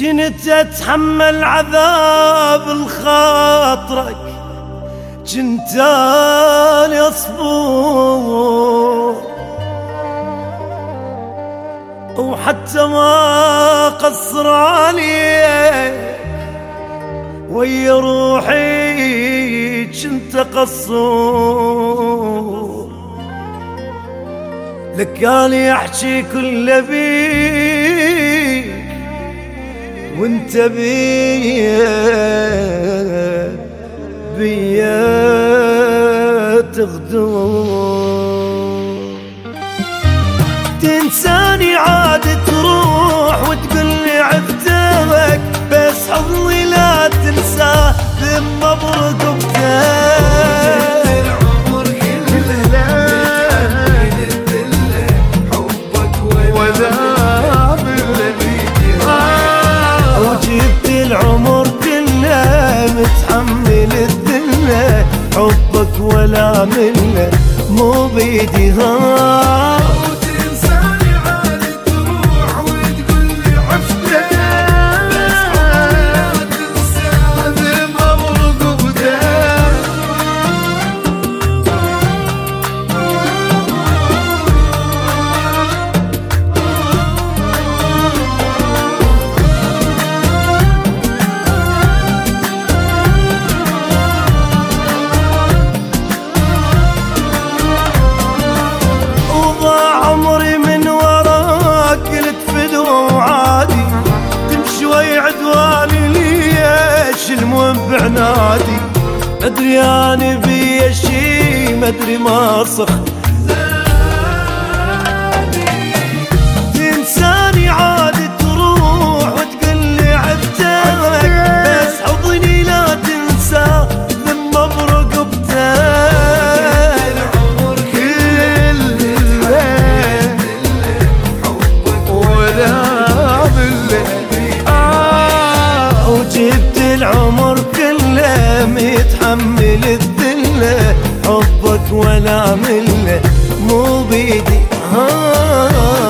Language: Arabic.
جنت أتحمل عذاب الخاطرك جنت اني اصبر وحتى ما قصر عليك ويا روحي جنت قصور. لك قال يحكي كل بيك وانت بيا بيا تغدر. تنساني عاد منه مو بيدي ها عنادي أدري أنا بي شي ما أدري ما صخ احمل الذلة حبك ولا ملة مو بيدي. ها